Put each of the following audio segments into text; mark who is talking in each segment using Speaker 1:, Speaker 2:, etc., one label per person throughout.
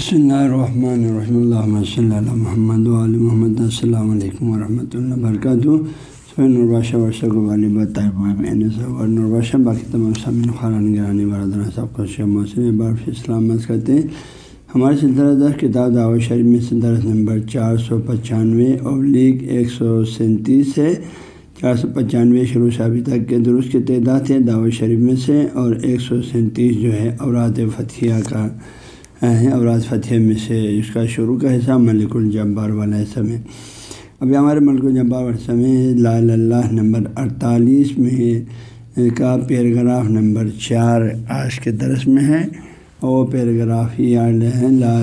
Speaker 1: بسم اللہ الرحمن الرحمۃ اللہ صلی اللہ محمد علیہ محمد السلام علیکم ورحمۃ اللہ وبرکاتہ نرباشہ ورثہ غالب طیبہ نرباشہ باقی تمام سامعین خارن گرانی برادر سب کو شیخ محسن بار سلامت کرتے ہیں ہمارے سلسلہ دس کتاب دعوت شریف میں سے درس نمبر چار سو پچانوے ابلیغ ایک سو سینتیس ہے چار سو پچانوے شروع سے ابھی تک کے درست کی تعداد ہے دعوت شریف میں سے اور ایک سو سینتیس جو ہے اوراد فتھیہ کا ہے اوراد فتح میں سے اس کا شروع کا حصہ ملک الجبار والا حصہ میں۔ ابھی ہمارے ملک الجبار حصہ میں لا اللہ نمبر اڑتالیس میں کا پیراگراف نمبر چار آج کے درس میں ہے۔ وہ پیراگراف یہ ہے لا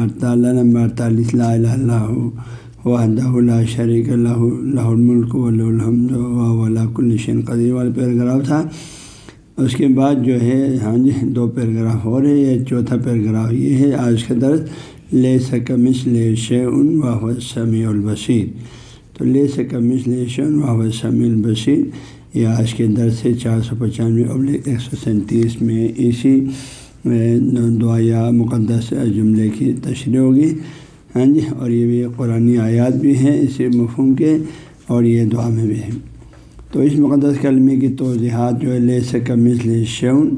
Speaker 1: اڑتالیہ نمبر اڑتالیس، لا اللہ وحدہ اللہ شریک اللہ اللہ الملک الحمد ولاک الشن قدیر۔ والا پیراگراف تھا۔ اس کے بعد جو ہے ہاں جی دو پیراگراف ہو رہے ہیں، چوتھا پیراگراف یہ ہے، آج کا درد لے سکمس لے شعن واہ سمیع البشیر تو لے سکمس لے شعن واہ سمیع البشیر یہ آج کے درد سے چار سو پچانوے ابل ایک سو سینتیس میں اسی دعایا مقدس جملے کی تشریح ہوگی۔ ہاں جی اور یہ بھی قرآن آیات بھی ہیں، اسی مفہوم کے، اور یہ دعا میں بھی ہے تو اس مقدس کلمے کی توضیحات جو ہے لے سے کمز لے شعن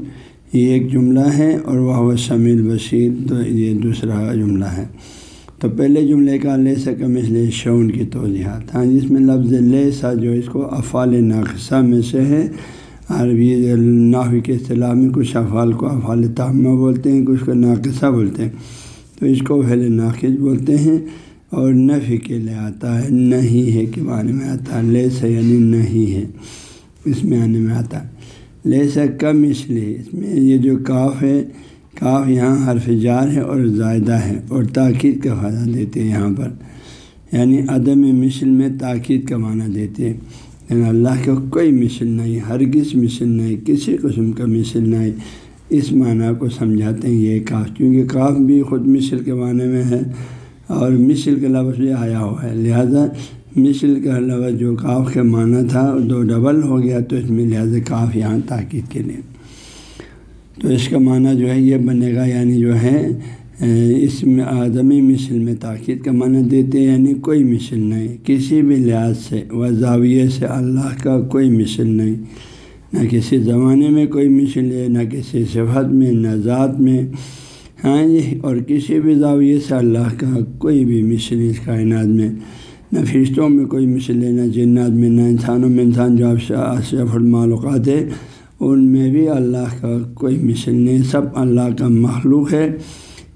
Speaker 1: یہ ایک جملہ ہے اور وہ شمیل بشیر تو یہ دوسرا جملہ ہے۔ تو پہلے جملے کا لے سے کمز لے شعن کی توضیحات۔ ہاں جی، جس میں لفظ لے سا جو اس کو افعال ناقصہ میں سے ہے۔ عربی ناحوی کے اصطلاح میں کچھ افعال کو افعال تامہ بولتے ہیں، کچھ کو ناقصہ بولتے ہیں۔ تو اس کو پہلے ناقص بولتے ہیں۔ اور نفی کے لیے آتا ہے، نہیں ہے کے معنی میں آتا ہے لے سے یعنی نہیں ہے، اس میں آنے میں آتا ہے۔ لے کم اس لیے، اس میں یہ جو کاف ہے، کاف یہاں حرف جار ہے اور زائدہ ہے اور تاکید کا فائدہ دیتے ہیں یہاں پر۔ یعنی عدم مثل میں تاکید کا معنی دیتے ہیں۔ یعنی اللہ کا کوئی مثل نہیں، ہرگز مثل نہیں، کسی قسم کا مثل نہیں۔ اس معنی کو سمجھاتے ہیں یہ کاف، کیونکہ کاف بھی خود مثل کے معنی میں ہے۔ اور مثل کا لفظ بھی آیا ہوا ہے۔ لہذا مثل کا لفظ جو کاف کا معنی تھا، دو ڈبل ہو گیا تو اس میں لہٰذا کاف یہاں تاکید کے لیے۔ تو اس کا معنی جو ہے، یہ بنے گا یعنی جو ہے، اس میں آدمی مثل میں تاکید کا معنی دیتے یعنی کوئی مثل نہیں۔ کسی بھی لحاظ سے و زاویے سے اللہ کا کوئی مثل نہیں۔ نہ کسی زمانے میں کوئی مثل ہے، نہ کسی صفت میں، نہ ذات میں۔ ہاں جی اور کسی بھی زاویے سے اللہ کا کوئی بھی مثل اس کائنات میں، نہ فرشتوں میں کوئی مثل ہے، نہ جنات میں، نہ انسانوں میں، انسان جو اشرف المعلومات ہے ان میں بھی اللہ کا کوئی مثل نہیں۔ سب اللہ کا مخلوق ہے،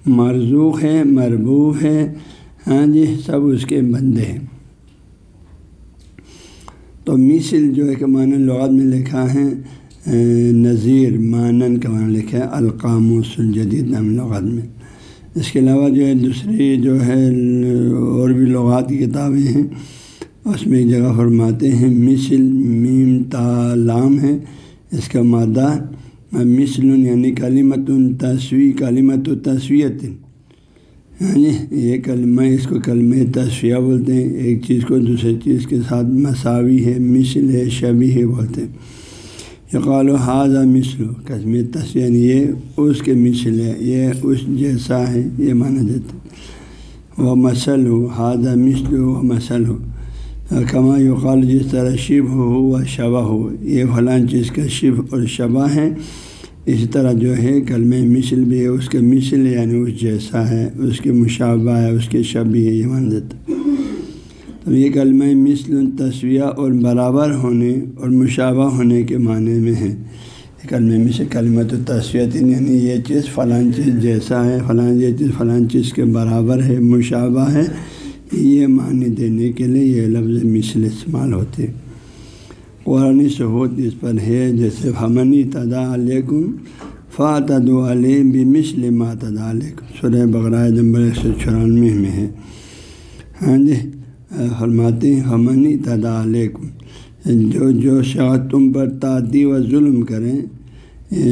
Speaker 1: مرزوق ہے، مربوب ہے ہاں جی سب اس کے بندے ہیں۔ تو مثل جو ہے کہ معنی لغات میں لکھا ہے نظیر مانن کا معنی لکھا ہے القام الجدید نام لغات میں۔ اس کے علاوہ جو ہے، دوسری جو ہے، اور بھی لغات کی کتابیں ہیں، اس میں ایک جگہ فرماتے ہیں، مثل میم تا لام ہے۔ اس کا مادہ مثل یعنی کلیمت تصوی کلیمت و تصویت یعنی ہاں جی، یہ کلمہ، اس کو کلمہ تصویہ بولتے ہیں۔ ایک چیز کو دوسرے چیز کے ساتھ مساوی ہے، مثل ہے شبی ہے بولتے ہیں۔ یقال و حاضہ مثل قسم تصویر یہ اس کے مثل ہے یہ اس جیسا ہے یہ مانا دیتا وہ مسل ہو حاضہ مثل ہو مسل ہو کما یقال جس طرح شب ہو و شبہ ہو یہ فلاں چیز کا شب اور شبہ ہے اسی طرح جو ہے کلم مثل بھی ہے، اس کے مثل یعنی اس جیسا ہے، اس کے مشابہ ہے، اس کے شبی ہے، یہ مان دیتا تو یہ کلمہ مثل، تصویہ اور برابر ہونے اور مشابہ ہونے کے معنی میں ہے۔ کلمہ مثل کلمت و تصویت یعنی یہ چیز فلاں چیز جیسا ہے فلاں یہ چیز فلاں چیز کے برابر ہے، مشابہ ہے۔ یہ معنی دینے کے لیے یہ لفظ مثل استعمال ہوتے قرآن ثبوت اس پر ہے، جیسے ہمنی تدا علیکم فاتد علیہ بھی مثل ما تدا علیکم۔ سرح بقرائے نمبر ایک سو چورانوے میں ہے۔ ہاں جی فرماتے ہیں ہمنی تدا علیکم جو جو شاہ تم پر تعدی و ظلم کریں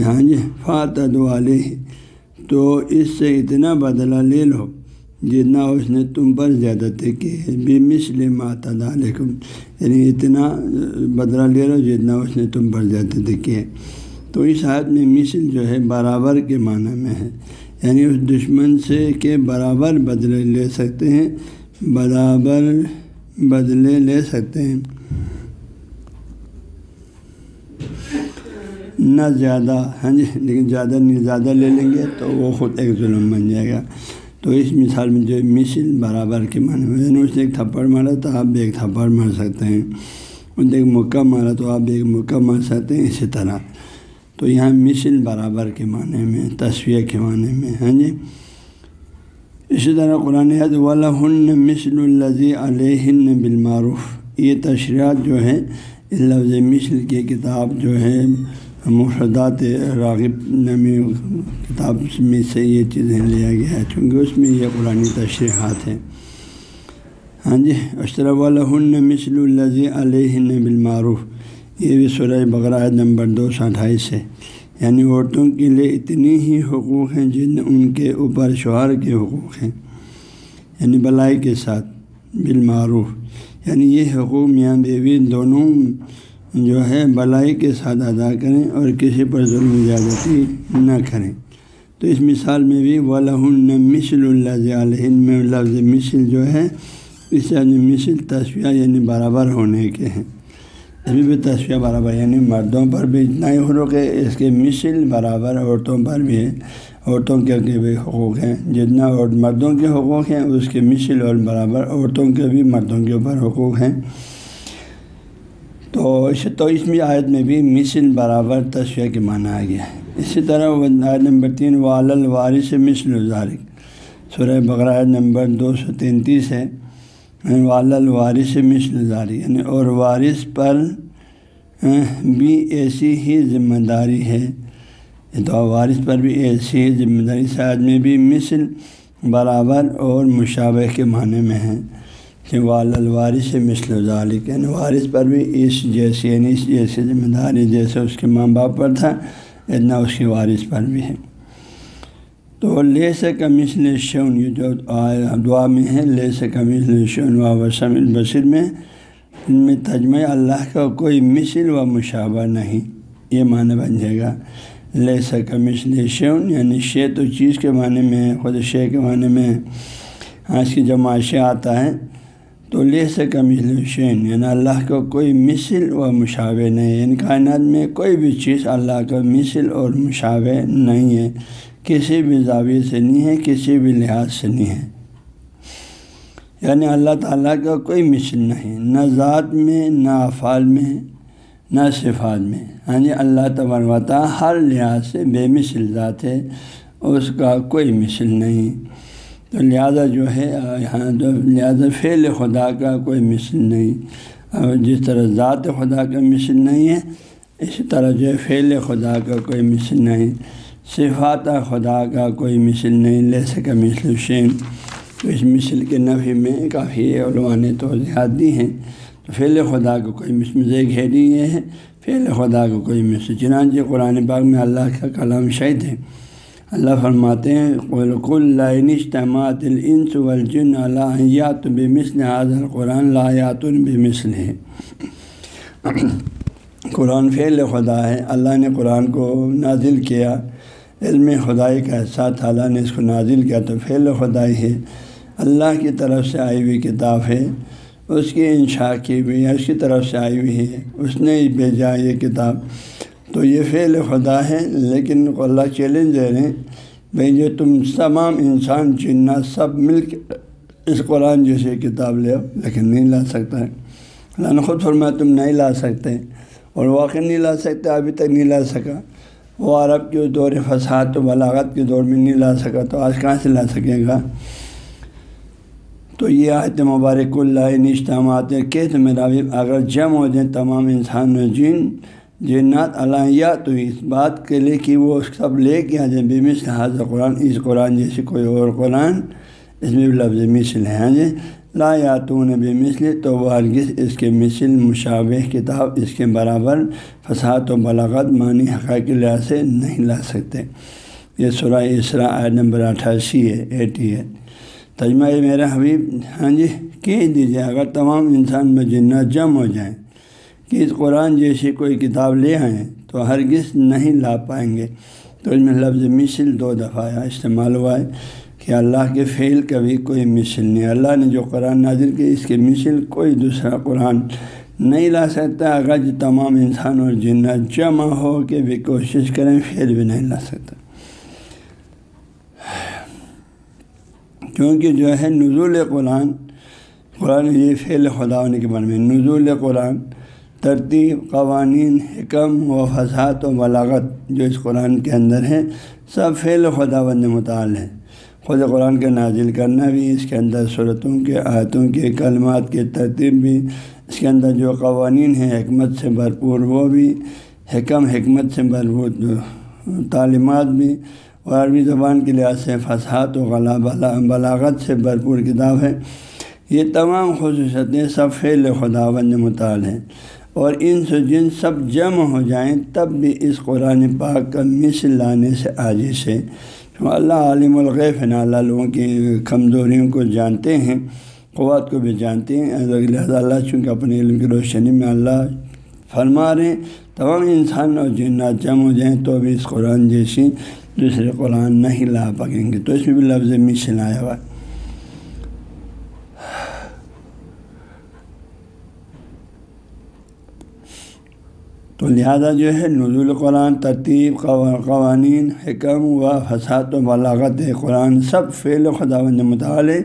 Speaker 1: ہاں جی فاتد علیہ تو اس سے اتنا بدلہ لے لو جتنا اس نے تم پر زیادتی کی۔ ہے بھی مثل ماتد علیکم یعنی اتنا بدلہ لے لو جتنا اس نے تم پر زیادتی کی۔ ہے تو اس حالت میں مثل جو ہے برابر کے معنی میں ہے یعنی اس دشمن سے کے برابر بدلے لے سکتے ہیں۔ برابر بدلے لے سکتے ہیں۔ نہ زیادہ ہاں جی لیکن زیادہ نہیں، زیادہ لے لیں گے تو وہ خود ایک ظلم بن جائے گا۔ تو اس مثال میں جو مثل برابر کے معنی میں یعنی اس نے ایک تھپڑ مارا تو آپ بھی ایک تھپڑ مار سکتے ہیں۔ اس نے ایک مکہ مارا تو آپ بھی ایک مکہ مار سکتے ہیں، اسی طرح۔ تو یہاں مثل برابر کے معنی میں تصویر کے معنی میں ہاں جی۔ اسی طرح قرآن حد ولہن مثل الزی علیہ بالمعروف۔ یہ تشریحات جو ہے لفظ مثل کی کتاب جو ہے مفردات راغب نمی کتاب میں سے یہ چیزیں لیا گیا ہے، چونکہ اس میں یہ قرآن تشریحات ہیں۔ ہاں جی اشترا ولہن مثل الزی علیہ بالمعروف۔ یہ بھی سورہ بقرہ نمبر دو سو اٹھائیس ہے۔ یعنی عورتوں کے لیے اتنی ہی حقوق ہیں جن ان کے اوپر شوہر کے حقوق ہیں یعنی بلائی کے ساتھ، بالمعروف۔ یعنی یہ حقوق میاں بیوی دونوں جو ہے بلائی کے ساتھ ادا کریں اور کسی پر ظلم زیادتی نہ کریں۔ تو اس مثال میں بھی ولہن مثل اللہ علیہ میں لفظ مثل جو ہے، اس یعنی مثل تصویہ یعنی برابر ہونے کے ہیں۔ ابھی بھی تصویہ برابر یعنی مردوں پر بھی اتنا ہی حروق ہے اس کے مثل برابر عورتوں پر بھی ہے عورتوں کے بھی حقوق ہیں، جتنا اور مردوں کے حقوق ہیں، اس کے مثل اور برابر عورتوں کے بھی مردوں کے اوپر حقوق ہیں۔ تو اس تو اس میں آیت میں بھی مثل برابر تصویہ کے معنی آ گیا۔ ہے اسی طرح آیت نمبر تین وال الوارث مثل الزارق سورہ بقرہ نمبر دو سو تینتیس ہے۔ یعنی وال الوارث مثل زاری یعنی اور وارث پر بھی ایسی ہی ذمہ داری ہے۔ تو وارث پر بھی ایسی ہی ذمہ داری شاید میں بھی مثل برابر اور مشابہ کے معنی میں ہے کہ وال الوارث مثل ذالک یعنی وارث پر بھی اس جیسی یعنی اس جیسی ذمہ داری جیسے اس کے ماں باپ پر تھا، اتنا اس کے وارث پر بھی ہے۔ تو لے سے کمسل شون یہ جو دعا میں ہے لے سے کمسل شون و وسم البصر میں، ان میں تجمہ اللہ کا کوئی مثل و مشابہ نہیں۔ یہ معنی بن جائے گا۔ لے سے کمسل شون یعنی شے تو چیز کے معنی میں، خود شے کے معنی میں آج کی جب معاشے آتا ہے۔ تو لے سے کمل شین یعنی اللہ کا کوئی مثل و مشاوے نہیں۔ یعنی کائنات میں کوئی بھی چیز اللہ کا مثل اور مشاوے نہیں ہے۔ کسی بھی زاویے سے نہیں ہے، کسی بھی لحاظ سے نہیں ہے۔ یعنی اللہ تعالیٰ کا کوئی مثل نہیں، نہ ذات میں، نہ افعال میں، نہ صفات میں۔ ہاں جی اللہ تبرتا ہر لحاظ سے بے مثل ذات ہے، اس کا کوئی مثل نہیں۔ تو لہٰذا جو ہے، یہاں تو لہٰذا فعل خدا کا کوئی مثل نہیں۔ اور جس طرح ذات خدا کا مثل نہیں ہے، اسی طرح جو ہے فعل خدا کا کوئی مثل نہیں۔ صفات خدا کا کوئی مثل نہیں لے سکا مثل شین۔ تو اس مثل کے نفی میں کافی علماء نے توضیحات دی ہیں۔ تو فعل خدا کا کوئی مثل گھیری یہ ہے فعل خدا کا کوئی مثل۔ چنانچہ قرآن باغ میں اللہ کا کلام شہید ہے۔ اللہ فرماتے ہیں قلقل اجتماعت الانس والجن اللہ یات بے مثل حاضر قرآن یات بے مثل ہے۔ قرآن فعل خدا ہے۔ اللہ نے قرآن کو نازل کیا۔ علم خدائی کا احساس تعالیٰ نے اس کو نازل کیا تو فعل خدائی ہے۔ اللہ کی طرف سے آئی ہوئی کتاب ہے۔ اس کی انشاء کی ہوئی ہے، اس کی طرف سے آئی ہوئی ہے۔ اس نے بھیجا یہ کتاب۔ تو یہ فعل خدا ہے، لیکن اللہ چیلنج دے رہے ہیں۔ بھائی جو تم تمام انسان چننا سب مل کے اس قرآن جیسے کتاب لے آؤ، لیکن نہیں لا سکتا ہے۔ اللہ نے خود فرمایا تم نہیں لا سکتے۔ اور واقع نہیں لا سکتے، ابھی تک نہیں لا سکا۔ وہ عرب کے دور فساد و بلاغت کے دور میں نہیں لا سکا تو آج کہاں سے لا سکے گا؟ تو یہ آیت مبارک اللہ نشتامات کہ میرا اگر جم ہو جائیں تمام انسان و جن، جنات علیہ تو اس بات کے لیے کہ وہ سب لے کے آ جائیں، بے مثل حاضر قرآن، اس قرآن جیسے کوئی اور قرآن اس میں بھی لفظ مثل ہے ہاں جی۔ لا یاتون بے مثل تو وہ ہرگز اس کے مثل مشابہ کتاب، اس کے برابر فساد و بلاغت معنی حقائق لحاظ سے نہیں لا سکتے۔ یہ سورہ اسرا آئے نمبر اٹھاسی ہے، ایٹی ہے۔ تجمہ میرا حبیب ہاں جی کہہ دیجیے اگر تمام انسان میں جنات جم ہو جائیں، کہ اس قرآن جیسی کوئی کتاب لے آئیں، تو ہرگز نہیں لا پائیں گے۔ تو اس میں لفظ مثل دو دفعہ استعمال ہوا ہے۔ کہ اللہ کے فعل کبھی کوئی مثل نہیں، اللہ نے جو قرآن نازل کی، اس کے مثل کوئی دوسرا قرآن نہیں لا سکتا۔ اگر جو تمام انسان اور جنات جمع ہو کے بھی کوشش کریں پھر بھی نہیں لا سکتا۔ کیونکہ جو ہے نزول قرآن قرآن یہ فعل خدا ہونے کے بارے میں، نزول قرآن ترتیب، قوانین، حکم و فساد و بلاغت جو اس قرآن کے اندر ہے، سب فعل خدا بند مطالع ہے خود قرآن کا نازل کرنا بھی، اس کے اندر صورتوں کے، آیتوں کے، کلمات کے ترتیب بھی، اس کے اندر جو قوانین ہیں، حکمت سے بھرپور وہ بھی، حکم، حکمت سے بھرپور تعلیمات بھی، اور عربی زبان کے لحاظ سے فساد و غلا بلاغت سے بھرپور کتاب ہے۔ یہ تمام خصوصیتیں سب فعل خدا بند مطالع ہیں۔ اور ان سے جن سب جمع ہو جائیں، تب بھی اس قرآن پاک کا مثل لانے سے عاجز ہے اللہ عالم الغیف نا اللہ لوگوں کی کمزوریوں کو جانتے ہیں، قوات کو بھی جانتے ہیں۔ لہٰذا اللہ چونکہ اپنے علم کی روشنی میں اللہ فرما رہے ہیں۔ تمام انسان اور جنات جم ہو جائیں تو بھی اس قرآن جیسی دوسرے قرآن نہیں لا پکیں گے۔ تو اس میں بھی لفظ مشن آیا ہوا۔ ہے لہذا جو ہے نزول قرآن، ترتیب قوانین، حکم و فساد و بلاغت قرآن سب فعل و خدا بند مطالعے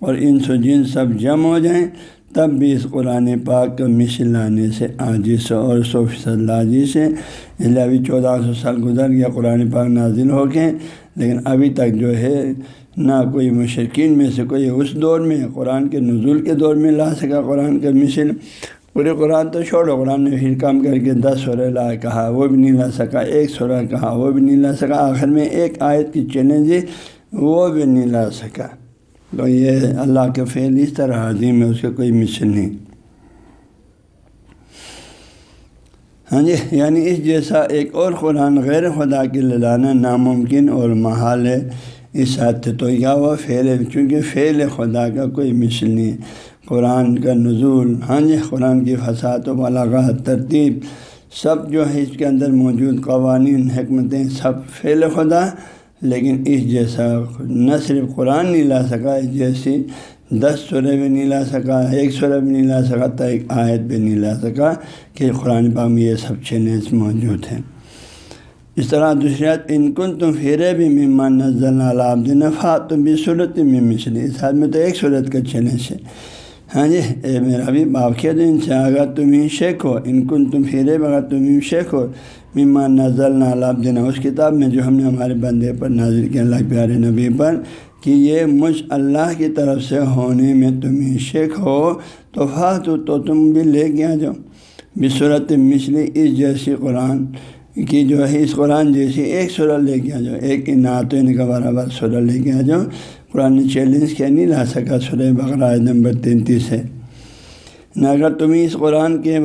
Speaker 1: اور ان سو جن سب جمع ہو جائیں، تب بھی اس قرآن پاک کا مشن لانے سے عاجز اور سو فیصد لاجی سے اس لیے ابھی چودہ سو سال گزر گیا قرآن پاک نازل ہو کے، لیکن ابھی تک جو ہے نہ کوئی مشرقین میں سے کوئی اس دور میں قرآن کے نزول کے دور میں لا سکا قرآن کا مشن پورے قرآن تو چھوڑو، قرآن نے پھر کام کر کے دس سورہ لا کہا، وہ بھی نہیں لا سکا، ایک سورہ کہا، وہ بھی نہیں لا سکا، آخر میں ایک آیت کی چیلنج وہ بھی نہیں لا سکا۔ تو یہ اللہ کے فعل اس طرح عظیم ہے، اس کا کوئی مشن نہیں۔ ہاں جی یعنی اس جیسا ایک اور قرآن غیر خدا کے لانا ناممکن اور محال ہے، اس حد تو کیا ہوا فعل ہے، چونکہ فعل خدا کا کوئی مشن نہیں ہے۔ قرآن کا نزول ہاں جی قرآن کی فساد و ملاقات ترتیب، سب جو ہے اس کے اندر موجود قوانین، حکمتیں، سب فعل خدا، لیکن اس جیسا نہ صرف قرآن نہیں لا سکا، اس جیسی دس سورے بھی نہیں لا سکا، ایک سورہ بھی نہیں لا سکا، تو ایک آیت بھی نہیں لا سکا کہ قرآن پاک میں یہ سب چیلنج موجود ہیں۔ اس طرح دوسری ان کن تم پھرے بھی ممان نزل عالاب نفا تم بھی صورت میں مچھلی اس حال میں تو ایک صورت کا چیلنج ہے۔ ہاں جی اے میرا بھی باقیت ان سے اگر تم ہی شیخ ہو، ان کن تم پھرے اگر تم ہی شیخ ہو ممان نزل نالاب دینا۔ اس کتاب میں جو ہم نے ہمارے بندے پر نازل کیا، اللہ پیارے نبی پر، کہ یہ مجھ اللہ کی طرف سے ہونے میں تم ہی شیخ ہو، تو فات تو تم بھی لے کے آ جاؤ۔ بصورت مچھلی اس جیسی قرآن کی جو ہے، اس قرآن جیسی ایک سورہ لے کے آ جاؤ، ایک نعتین کا برابر سورہ لے کے آ جاؤ۔ قرآن چیلنج کیا نہیں لا سکا سورہ بقرہ نمبر تینتیس ہے۔ نہ اگر تم اس قرآن کے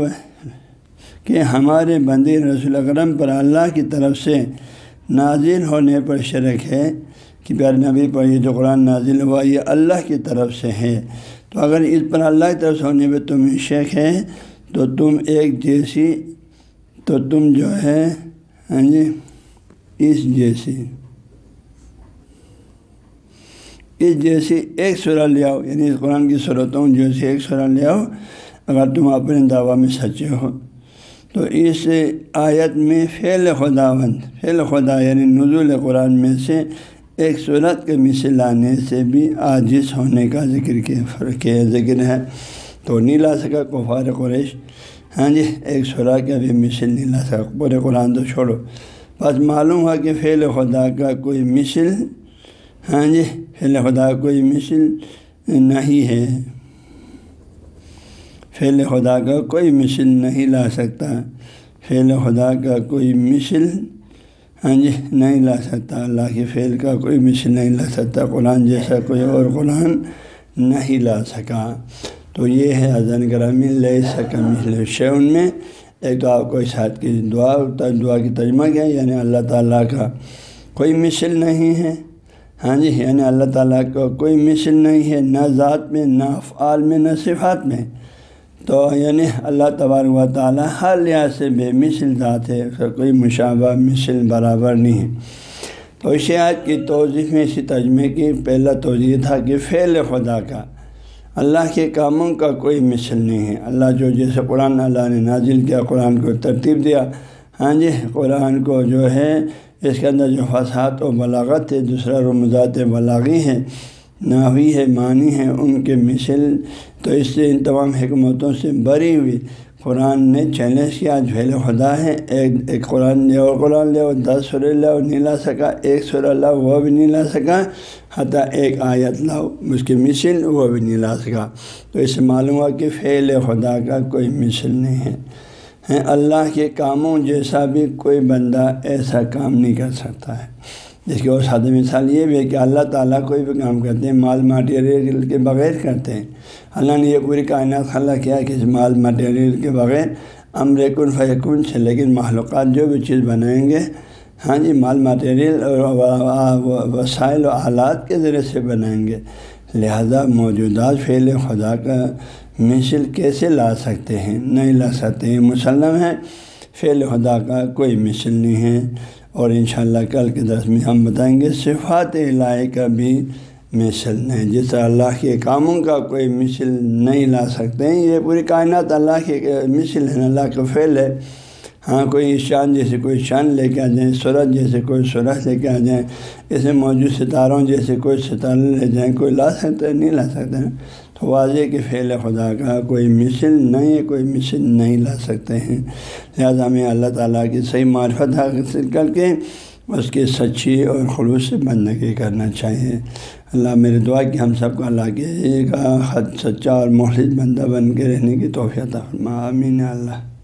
Speaker 1: کہ ہمارے بندی رسول اکرم پر اللہ کی طرف سے نازل ہونے پر شرک ہے کہ پیار نبی پر یہ جو قرآن نازل ہوا یہ اللہ کی طرف سے ہے۔ تو اگر اس پر اللہ کی طرف سے ہونے پہ تم شیخ ہے تو تم ایک جیسی تو تم جو ہے ہاں جی اس جیسی۔ اس جیسی ایک سورہ لے آؤ یعنی اس قرآن کی صورتوں جیسی ایک سورہ لے آؤ، اگر تم اپنے دعویٰ میں سچے ہو۔ تو اس آیت میں فعل خدا بند فعل خدا یعنی نزول قرآن میں سے ایک صورت کے مثل لانے سے بھی عاجز ہونے کا ذکر کیا ذکر ہے۔ تو نہیں لا سکا کفار قریش۔ ہاں جی ایک سورہ کا بھی مثل نہیں لا سکا۔ پورے قرآن تو چھوڑو۔ بس معلوم ہوا کہ فعل خدا کا کوئی مثل ہاں جی فعل خدا، کوئی مثل نہیں ہے۔ فعل خدا کا کوئی مثل نہیں لا سکتا۔ فعل خدا کا کوئی مثل ہاں جی نہیں لا سکتا۔ اللہ کے فعل کا کوئی مثل نہیں لا سکتا۔ قرآن جیسا کوئی اور قرآن نہیں لا سکا۔ تو یہ ہے حضن گرامی لے سکا مثل شعن میں۔ ایک تو آپ کو اس حد کی دعا دعا کی ترجمہ کیا یعنی اللہ تعالیٰ کا کوئی مثل نہیں ہے۔ ہاں جی یعنی اللہ تعالیٰ کا کوئی مثل نہیں ہے، نہ ذات میں، نہ افعال میں، نہ صفات میں۔ تو یعنی اللہ تبارک و تعالیٰ ہر لحاظ سے بے مثل ذات ہے، اس کا کوئی مشابہ مثل برابر نہیں ہے۔ تو آج کی توضیح میں، اسی تجمے کی پہلا توضیع تھا کہ فعل خدا کا، اللہ کے کاموں کا کوئی مثل نہیں ہے۔ اللہ جو جیسے قرآن، اللہ نے نازل کیا، قرآن کو ترتیب دیا۔ ہاں جی قرآن کو جو ہے اس کے اندر جو فساد و بلاغت ہے، دوسرا رمضات بلاغی ہے ناوی ہے، معنی ہے ان کے مثل۔ تو اس سے ان تمام حکمتوں سے بری ہوئی قرآن نے چیلنج کیا۔ جھیل خدا ہے ایک ایک قرآن لے اور قرآن لے اور دس سر لاؤ نہیں لا سکا، ایک سر لاؤ وہ بھی نہیں لا سکا، حتیٰ ایک آیت لاؤ، اس کی مثل وہ بھی نہیں لا سکا۔ تو اس سے معلوم ہوا کہ فعل خدا کا کوئی مثل نہیں ہے۔ ہیں۔ اللہ کے کاموں جیسا بھی کوئی بندہ ایسا کام نہیں کر سکتا ہے۔ جس کی اور سادہ مثال یہ بھی ہے کہ اللہ تعالیٰ کوئی بھی کام کرتے ہیں، مال مٹیریل کے بغیر کرتے ہیں۔ اللہ نے یہ پوری کائنات خلا کیا کہ اس مال مٹیریل کے بغیر امر کن فیکن سے، لیکن معلومات جو بھی چیز بنائیں گے ہاں جی مال مٹیریل اور وسائل و آلات کے ذریعے سے بنائیں گے۔ لہذا موجودات فعل خدا کا مثل کیسے لا سکتے ہیں؟ نہیں لا سکتے ہیں، مسلم ہے فعل خدا کا کوئی مثل نہیں ہے۔ اور انشاءاللہ کل کے درس میں ہم بتائیں گے، صفات الہی کا بھی مثل نہیں۔ جس طرح اللہ کے کاموں کا کوئی مثل نہیں لا سکتے ہیں، یہ پوری کائنات اللہ کے مثل ہے اللہ کا فعل ہے۔ ہاں کوئی شان جیسے کوئی شان لے کے آ جائیں سورج جیسے کوئی سورج لے کے آ جائیں، ایسے موجود ستاروں جیسے کوئی ستارے لے جائیں، کوئی لا سکتے نہیں لا سکتے ہیں۔ تو واضح کہ فعل خدا کا کوئی مثل نہیں ہے، کوئی مثل نہیں لا سکتے ہیں۔ لہٰذا ہمیں اللہ تعالیٰ کی صحیح معرفت حاصل کر کے اس کی سچی اور خلوص سے بندگی کرنا چاہیے۔ اللہ میرے دعا کہ ہم سب کو اللہ کے ایک خط سچا اور محرط بندہ بن کے رہنے کی توفیع فرما امین اللہ۔